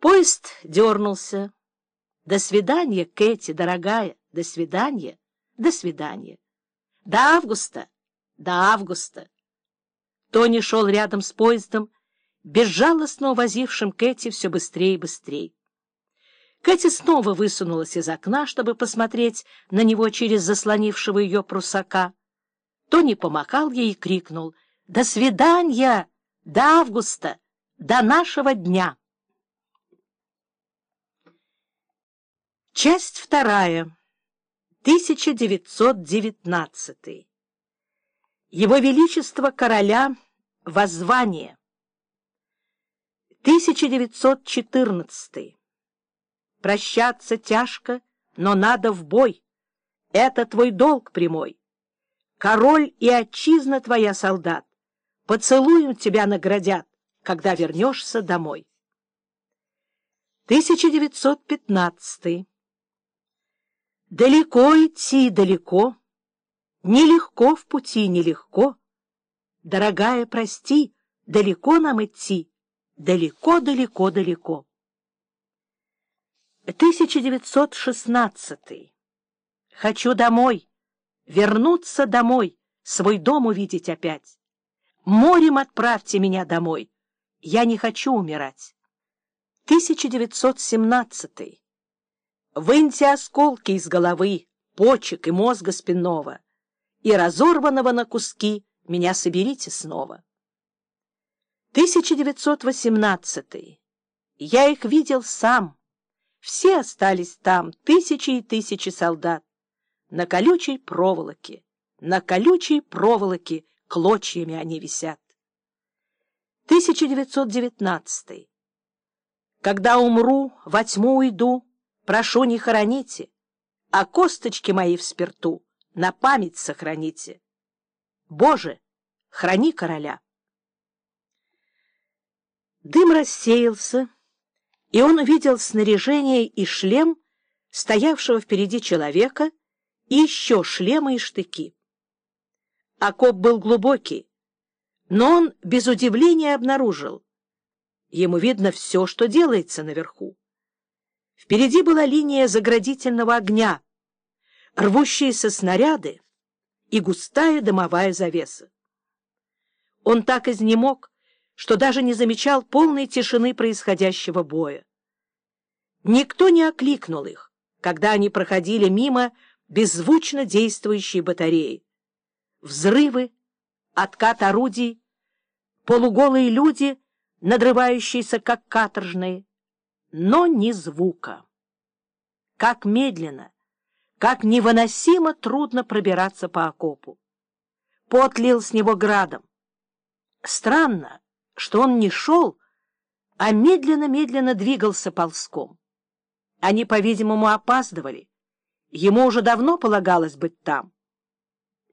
Поезд дернулся. До свидания, Кэти, дорогая, до свидания, до свидания. До августа, до августа. Тони шел рядом с поездом, безжалостно увозившим Кэти все быстрее и быстрее. Кэти снова высунулась из окна, чтобы посмотреть на него через заслонившего ее прусака. Тони помахал ей и крикнул «До свидания! До августа! До нашего дня!» Часть вторая. 1919. Его Величество Короля Воззвание. 1914. Прощаться тяжко, но надо в бой. Это твой долг прямой. Король и отчизна твоя, солдат, поцелуем тебя наградят, когда вернешься домой. 1915. Далеко идти, далеко, Нелегко в пути, нелегко. Дорогая, прости, далеко нам идти, Далеко, далеко, далеко. 1916. Хочу домой, вернуться домой, Свой дом увидеть опять. Морем отправьте меня домой, Я не хочу умирать. 1917. Выньте осколки из головы, почек и мозга спинного, и разорванного на куски меня соберите снова. 1918. Я их видел сам. Все остались там, тысячи и тысячи солдат. На колючей проволоке, на колючей проволоке клочьями они висят. 1919. Когда умру, во тьму уйду, Прошу, не хороните, а косточки мои в спирту на память сохраните. Боже, храни короля. Дым рассеялся, и он увидел снаряжение и шлем стоявшего впереди человека и еще шлемы и штыки. Окоп был глубокий, но он без удивления обнаружил. Ему видно все, что делается наверху. Впереди была линия заградительного огня, рвущиеся снаряды и густая дымовая завеса. Он так изнемог, что даже не замечал полной тишины происходящего боя. Никто не окликнул их, когда они проходили мимо беззвучно действующей батареи. Взрывы, откат орудий, полуголые люди, надрывающиеся, как каторжные — но ни звука. Как медленно, как невыносимо трудно пробираться по окопу. Пот лил с него градом. Странно, что он не шел, а медленно-медленно двигался ползком. Они, по-видимому, опаздывали. Ему уже давно полагалось быть там.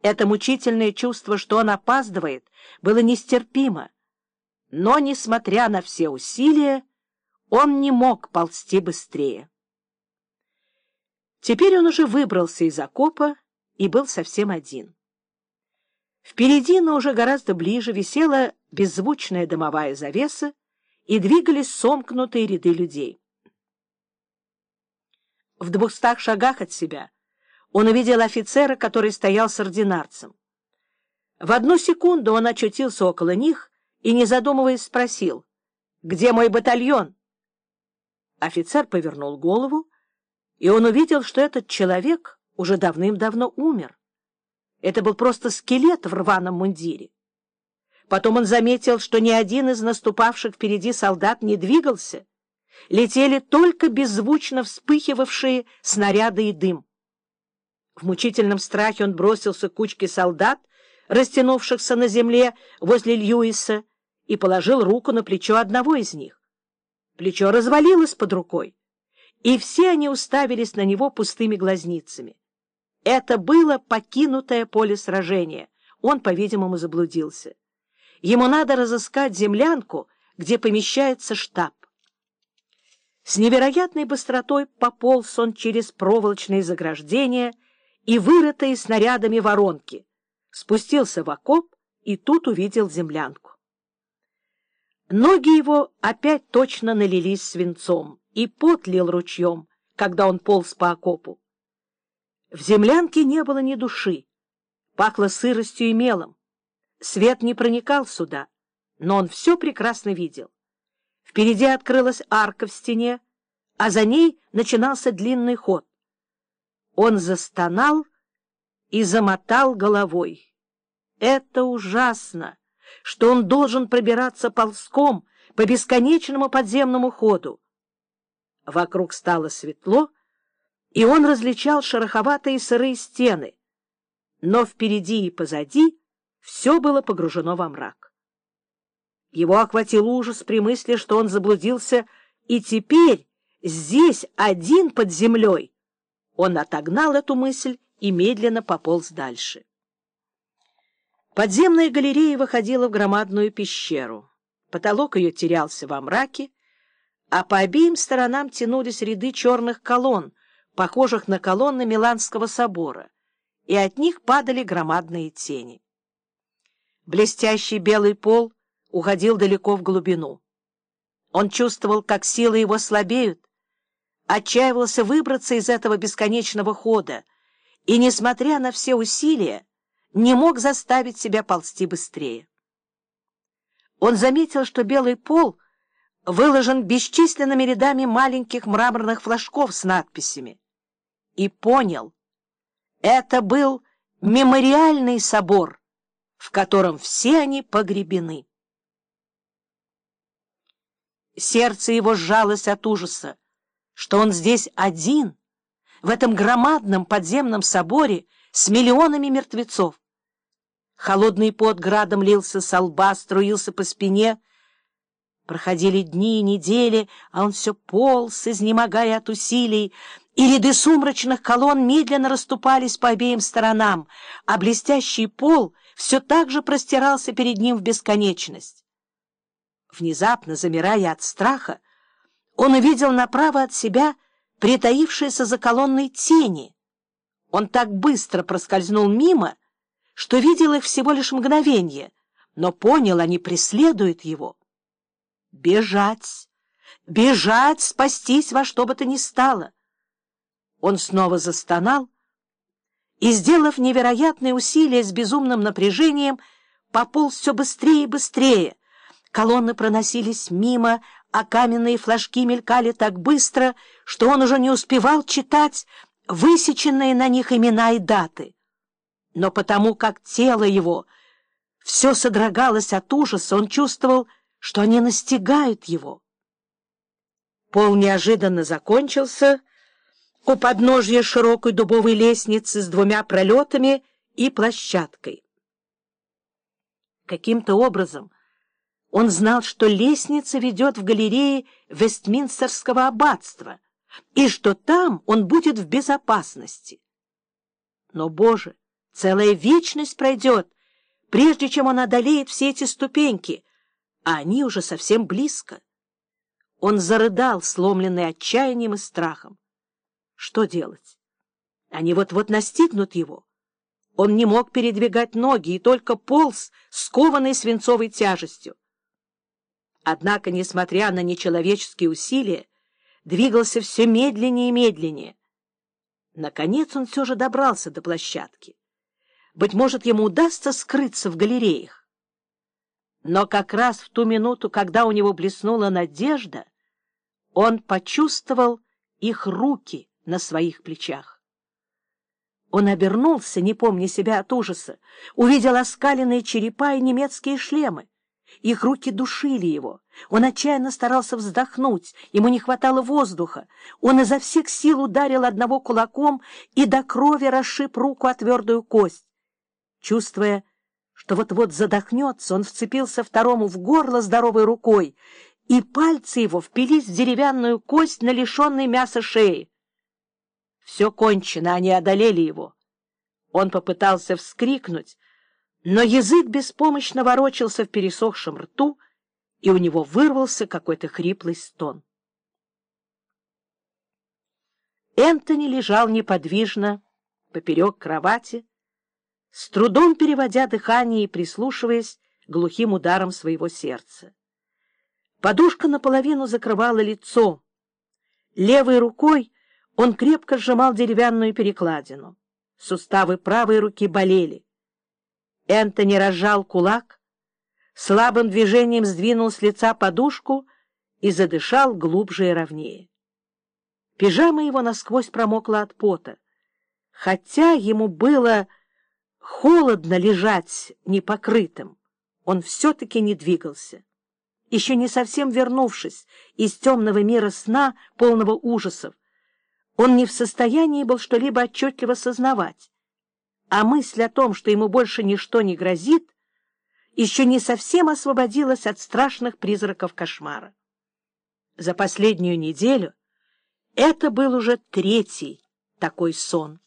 Это мучительное чувство, что он опаздывает, было нестерпимо. Но, несмотря на все усилия, он не мог ползти быстрее. Теперь он уже выбрался из окопа и был совсем один. Впереди, но уже гораздо ближе, висела беззвучная дымовая завеса, и двигались сомкнутые ряды людей. В двухстах шагах от себя он увидел офицера, который стоял с ординарцем. В одну секунду он очутился около них и, не задумываясь, спросил, «Где мой батальон?» Офицер повернул голову, и он увидел, что этот человек уже давным-давно умер. Это был просто скелет в рваном мундире. Потом он заметил, что ни один из наступавших впереди солдат не двигался. Летели только беззвучно вспыхивавшие снаряды и дым. В мучительном страхе он бросился к кучке солдат, растянувшихся на земле возле Льюиса, и положил руку на плечо одного из них. Плечо развалилось под рукой, и все они уставились на него пустыми глазницами. Это было покинутое поле сражения. Он, по-видимому, заблудился. Ему надо разыскать землянку, где помещается штаб. С невероятной быстротой пополз он через проволочные заграждения и вырытые снарядами воронки, спустился в окоп и тут увидел землянку. Ноги его опять точно налились свинцом, и пот лил ручьем, когда он полз по окопу. В землянке не было ни души, пахло сыростью и мелом. Свет не проникал сюда, но он все прекрасно видел. Впереди открылась арка в стене, а за ней начинался длинный ход. Он застонал и замотал головой. Это ужасно, что он должен пробираться ползком по бесконечному подземному ходу. Вокруг стало светло, и он различал шероховатые сырые стены, но впереди и позади все было погружено во мрак. Его охватил ужас при мысли, что он заблудился, и теперь здесь один под землей. Он отогнал эту мысль и медленно пополз дальше. Подземная галерея выходила в громадную пещеру. Потолок ее терялся во мраке, а по обеим сторонам тянулись ряды черных колонн, похожих на колонны Миланского собора, и от них падали громадные тени. Блестящий белый пол уходил далеко в глубину. Он чувствовал, как силы его слабеют, отчаивался выбраться из этого бесконечного хода и, несмотря на все усилия, не мог заставить себя ползти быстрее. Он заметил, что белый пол выложен бесчисленными рядами маленьких мраморных флажков с надписями, и понял, это был мемориальный собор, в котором все они погребены. Сердце его сжалось от ужаса, что он здесь один, в этом громадном подземном соборе с миллионами мертвецов. Холодный пот градом лился со лба, струился по спине. Проходили дни и недели, а он все полз, изнемогая от усилий, и ряды сумрачных колонн медленно расступались по обеим сторонам, а блестящий пол все так же простирался перед ним в бесконечность. Внезапно, замирая от страха, он увидел направо от себя притаившиеся за колонной тени. Он так быстро проскользнул мимо, что видел их всего лишь мгновение, но понял, они преследуют его. Бежать! Бежать, спастись во что бы то ни стало! Он снова застонал и, сделав невероятные усилия с безумным напряжением, пополз все быстрее и быстрее. Колонны проносились мимо, а каменные флажки мелькали так быстро, что он уже не успевал читать высеченные на них имена и даты. Но потому как тело его все содрогалось от ужаса, он чувствовал, что они настигают его. Пол неожиданно закончился у подножья широкой дубовой лестницы с двумя пролетами и площадкой. Каким-то образом он знал, что лестница ведет в галерее Вестминстерского аббатства и что там он будет в безопасности. Но, Боже, целая вечность пройдет, прежде чем он одолеет все эти ступеньки, а они уже совсем близко. Он зарыдал, сломленный отчаянием и страхом. Что делать? Они вот-вот настигнут его. Он не мог передвигать ноги и только полз, скованный свинцовой тяжестью. Однако, несмотря на нечеловеческие усилия, двигался все медленнее и медленнее. Наконец он все же добрался до площадки. Быть может, ему удастся скрыться в галереях. Но как раз в ту минуту, когда у него блеснула надежда, он почувствовал их руки на своих плечах. Он обернулся, не помня себя от ужаса, увидел оскаленные черепа и немецкие шлемы. Их руки душили его. Он отчаянно старался вздохнуть, ему не хватало воздуха. Он изо всех сил ударил одного кулаком и до крови расшиб руку о твердую кость. Чувствуя, что вот-вот задохнется, он вцепился второму в горло здоровой рукой, и пальцы его впились в деревянную кость на лишенной мяса шеи. Все кончено, они одолели его. Он попытался вскрикнуть, но язык беспомощно ворочался в пересохшем рту, и у него вырвался какой-то хриплый стон. Энтони лежал неподвижно поперек кровати, с трудом переводя дыхание и прислушиваясь глухим ударом своего сердца. Подушка наполовину закрывала лицо. Левой рукой он крепко сжимал деревянную перекладину. Суставы правой руки болели. Энтони разжал кулак, слабым движением сдвинул с лица подушку и задышал глубже и ровнее. Пижама его насквозь промокла от пота. Хотя ему было холодно лежать непокрытым, он все-таки не двигался. Еще не совсем вернувшись из темного мира сна, полного ужасов, он не в состоянии был что-либо отчетливо сознавать, а мысль о том, что ему больше ничто не грозит, еще не совсем освободилась от страшных призраков кошмара. За последнюю неделю это был уже третий такой сон.